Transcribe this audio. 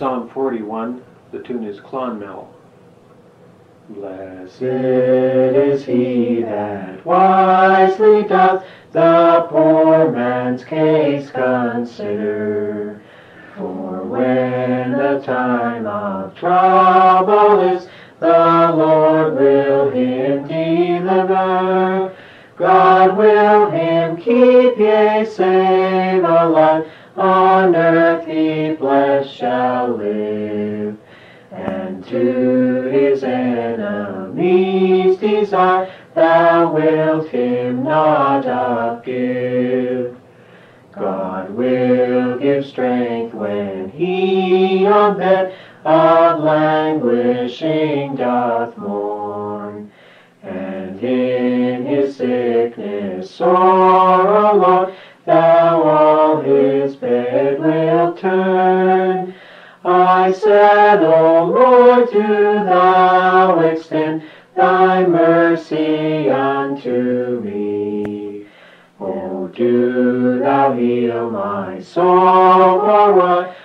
Psalm 41, the tune is Clonmel. Blessed is he that wisely doth the poor man's case consider. For when the time of trouble is, the Lord will him deliver. God will him keep, yea, save alive on earth he blessed shall live, and to his enemies desire thou wilt him not upgive. God will give strength when he on bed of languishing doth mourn, and in his sickness sore alone thou art turn. I said, O Lord, do thou extend thy mercy unto me. O do thou heal my soul, for what